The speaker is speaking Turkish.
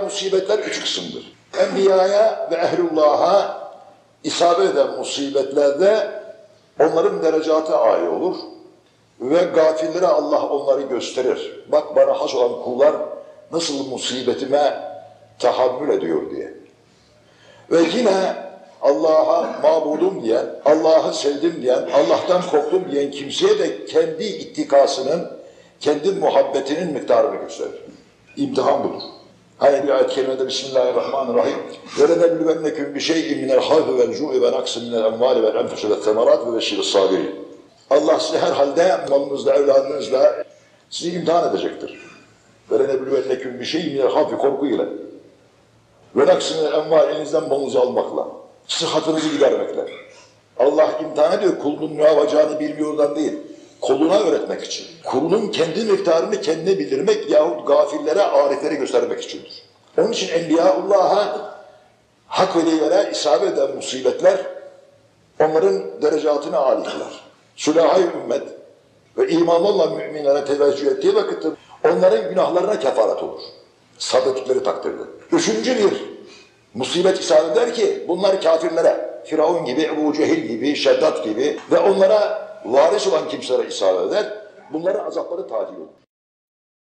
Musibetler üç kısımdır. Enbiyaya ve ehlullah'a isabet eden musibetlerde onların derecatı âli olur. Ve gafillere Allah onları gösterir. Bak bana has olan kullar nasıl musibetime tahammül ediyor diye. Ve yine Allah'a mabudum diyen, Allah'ı sevdim diyen, Allah'tan korktum diyen kimseye de kendi ittikasının, kendi muhabbetinin miktarını gösterir. İmtihan budur. Hani bir ayet kerimede Bismillahirrahmanirrahim. وَلَنَبْلُوَنَّكُمْ بِشَيْءٍ مِنَ الْخَوْفِ وَالْجُوءِ وَنَقْصٍ مِنَ الْاَمْوَالِ وَالْاَنْفُسِ وَالثَّمَرَاتِ وَبَشِّرِ الصَّابِرِينَ Allah sizi herhalde malınızla, evladınızla sizi imtihan edecektir. وَلَنَبْلُوَنَّكُمْ بِشَيْءٍ مِنَ الْخَوْفِ korku ile ve naksını envar elinizden malınızı almakla, sıhhatınızı gidermekle. Allah imtihan ediyor kulunun ne yapacağını bilmiyordan değil, koluna öğretmek için. Kulunun kendi miktarını kendine bildirmek yahut gafillere, ariflere göstermek içindir. Onun için Enbiyaullah'a hak velilere isabet eden musibetler onların derecatını âli kılar. Sülahı ümmet ve imanlı olan müminlere teveccüh ettiği vakitte onların günahlarına kefaret olur. Sabrettikleri takdirde. Üçüncü bir musibet isabet eder ki bunlar kafirlere, Firavun gibi, Ebu Cehil gibi, Şeddat gibi ve onlara varis olan kimselere isabet eder. Bunların azapları tacil olur.